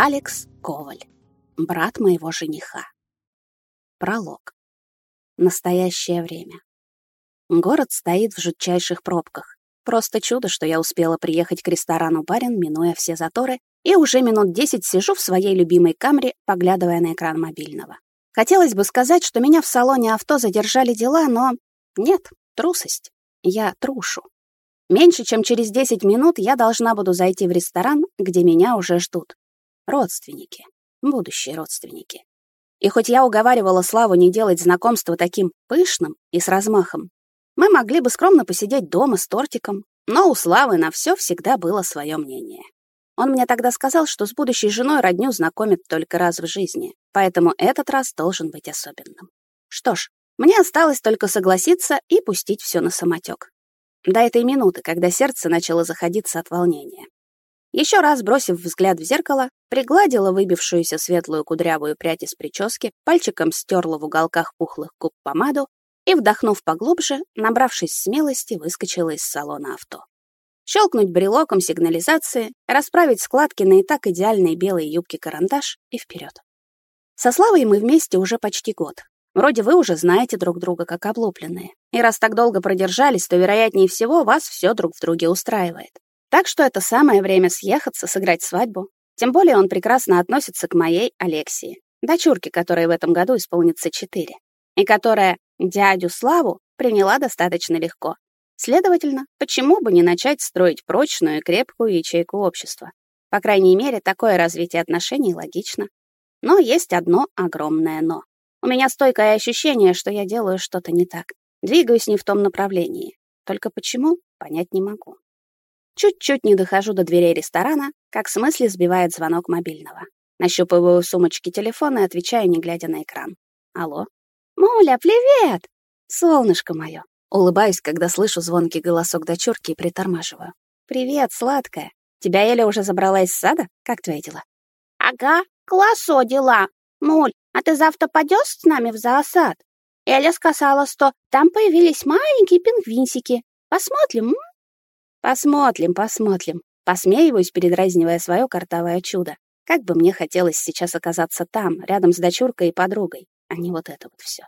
Алекс Коваль, брат моего жениха. Пролог. Настоящее время. Город стоит в жутчайших пробках. Просто чудо, что я успела приехать к ресторану «Барин», минуя все заторы, и уже минут десять сижу в своей любимой камере, поглядывая на экран мобильного. Хотелось бы сказать, что меня в салоне авто задержали дела, но нет, трусость. Я трушу. Меньше чем через 10 минут я должна буду зайти в ресторан, где меня уже ждут. Родственники. Будущие родственники. И хоть я уговаривала Славу не делать знакомство таким пышным и с размахом, мы могли бы скромно посидеть дома с тортиком, но у Славы на все всегда было свое мнение. Он мне тогда сказал, что с будущей женой родню знакомит только раз в жизни, поэтому этот раз должен быть особенным. Что ж, мне осталось только согласиться и пустить все на самотек. До этой минуты, когда сердце начало заходиться от волнения. Еще раз бросив взгляд в зеркало, пригладила выбившуюся светлую кудрявую прядь из прически, пальчиком стерла в уголках пухлых губ помаду и, вдохнув поглубже, набравшись смелости, выскочила из салона авто. Щелкнуть брелоком сигнализации, расправить складки на и так идеальной белой юбке карандаш и вперед. Со Славой мы вместе уже почти год. Вроде вы уже знаете друг друга как облупленные. И раз так долго продержались, то, вероятнее всего, вас все друг в друге устраивает. Так что это самое время съехаться, сыграть свадьбу. Тем более он прекрасно относится к моей Алексии, дочурке, которой в этом году исполнится четыре, и которая дядю Славу приняла достаточно легко. Следовательно, почему бы не начать строить прочную и крепкую ячейку общества? По крайней мере, такое развитие отношений логично. Но есть одно огромное «но». У меня стойкое ощущение, что я делаю что-то не так. Двигаюсь не в том направлении. Только почему, понять не могу. Чуть-чуть не дохожу до дверей ресторана, как с мысли сбивает звонок мобильного. Нащупываю в сумочке телефон и отвечаю, не глядя на экран. Алло? «Муля, привет!» «Солнышко мое!» Улыбаюсь, когда слышу звонкий голосок дочурки и притормаживаю. «Привет, сладкая! Тебя Эля уже забрала из сада? Как твои дела?» «Ага, классо дела. Муль, а ты завтра пойдешь с нами в зоосад? Эля сказала, что там появились маленькие пингвинсики. Посмотрим? Посмотрим, посмотрим. Посмеиваюсь, передразнивая свое картовое чудо. Как бы мне хотелось сейчас оказаться там, рядом с дочуркой и подругой, а не вот это вот все.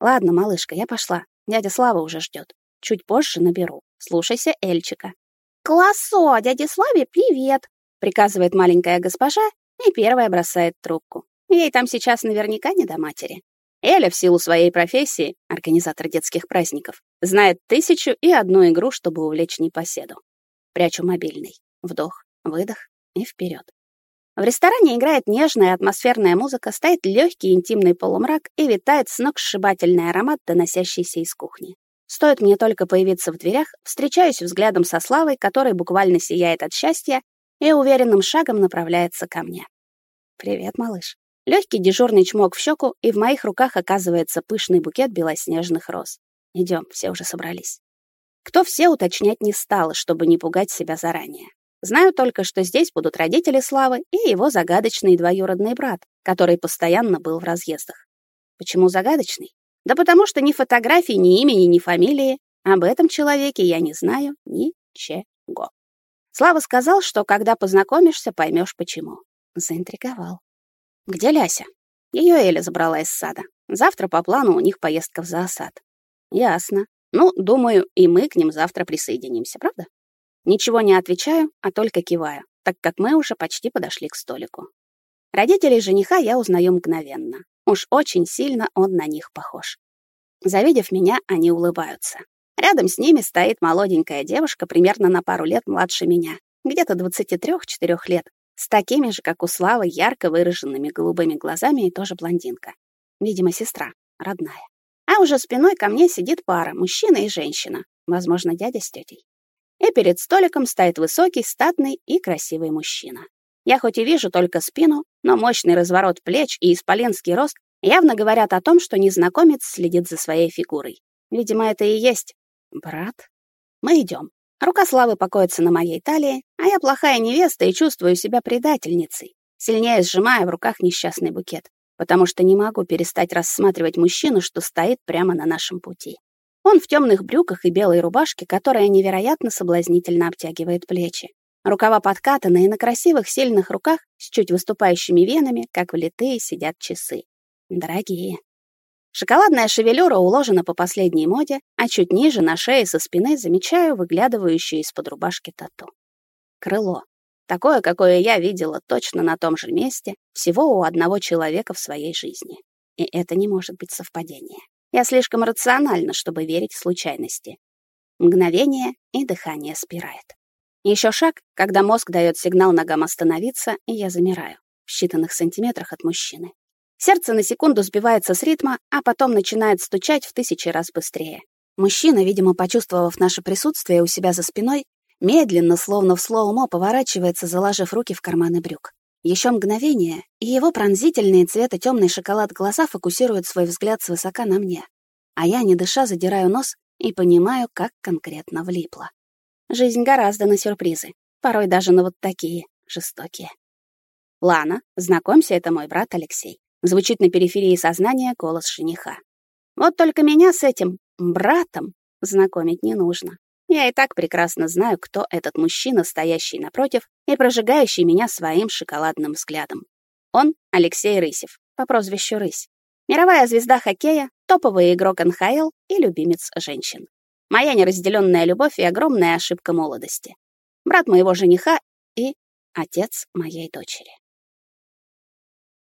Ладно, малышка, я пошла. Дядя Слава уже ждет. Чуть позже наберу. Слушайся Эльчика. «Классо, дяде Славе привет!» — приказывает маленькая госпожа и первая бросает трубку. Ей там сейчас наверняка не до матери. Эля в силу своей профессии, организатор детских праздников, знает тысячу и одну игру, чтобы увлечь непоседу. Прячу мобильный. Вдох, выдох и вперед. В ресторане играет нежная атмосферная музыка, стоит легкий интимный полумрак и витает сногсшибательный аромат, доносящийся из кухни. Стоит мне только появиться в дверях, встречаюсь взглядом со Славой, который буквально сияет от счастья и уверенным шагом направляется ко мне. «Привет, малыш». Легкий дежурный чмок в щеку, и в моих руках оказывается пышный букет белоснежных роз. Идем, все уже собрались. Кто все уточнять не стал, чтобы не пугать себя заранее. Знаю только, что здесь будут родители Славы и его загадочный двоюродный брат, который постоянно был в разъездах. Почему загадочный? Да потому что ни фотографии, ни имени, ни фамилии об этом человеке я не знаю ничего. Слава сказал, что когда познакомишься, поймешь почему. Заинтриговал. Где Ляся? Ее Эля забрала из сада. Завтра по плану у них поездка в зоосад. Ясно. Ну, думаю, и мы к ним завтра присоединимся, правда? Ничего не отвечаю, а только киваю, так как мы уже почти подошли к столику. Родителей жениха я узнаю мгновенно. Уж очень сильно он на них похож. Завидев меня, они улыбаются. Рядом с ними стоит молоденькая девушка, примерно на пару лет младше меня, где-то 23-4 лет, с такими же, как у Славы, ярко выраженными голубыми глазами и тоже блондинка. Видимо, сестра, родная. А уже спиной ко мне сидит пара, мужчина и женщина, возможно, дядя с тетей. И перед столиком стоит высокий, статный и красивый мужчина. Я хоть и вижу только спину, но мощный разворот плеч и исполенский рост явно говорят о том, что незнакомец следит за своей фигурой. Видимо, это и есть брат. Мы идем. Рука Славы покоится на моей талии, а я плохая невеста и чувствую себя предательницей, сильнее сжимая в руках несчастный букет, потому что не могу перестать рассматривать мужчину, что стоит прямо на нашем пути. Он в темных брюках и белой рубашке, которая невероятно соблазнительно обтягивает плечи. Рукава подкатаны, и на красивых, сильных руках с чуть выступающими венами, как влитые, сидят часы. Дорогие. Шоколадная шевелюра уложена по последней моде, а чуть ниже, на шее со спины, замечаю выглядывающую из-под рубашки тату. Крыло. Такое, какое я видела точно на том же месте, всего у одного человека в своей жизни. И это не может быть совпадение. Я слишком рациональна, чтобы верить в случайности. Мгновение, и дыхание спирает. Еще шаг, когда мозг дает сигнал ногам остановиться, и я замираю в считанных сантиметрах от мужчины. Сердце на секунду сбивается с ритма, а потом начинает стучать в тысячи раз быстрее. Мужчина, видимо, почувствовав наше присутствие у себя за спиной, медленно, словно в слоумо, поворачивается, заложив руки в карманы брюк. Еще мгновение, и его пронзительные цвета темный шоколад глаза фокусируют свой взгляд свысока на мне. А я, не дыша, задираю нос и понимаю, как конкретно влипла. Жизнь гораздо на сюрпризы, порой даже на вот такие жестокие. Лана, знакомься, это мой брат Алексей. Звучит на периферии сознания голос жениха. Вот только меня с этим братом знакомить не нужно. Я и так прекрасно знаю, кто этот мужчина, стоящий напротив и прожигающий меня своим шоколадным взглядом. Он Алексей Рысев, по прозвищу Рысь. Мировая звезда хоккея, топовый игрок НХЛ и любимец женщин. Моя неразделенная любовь и огромная ошибка молодости. Брат моего жениха и отец моей дочери.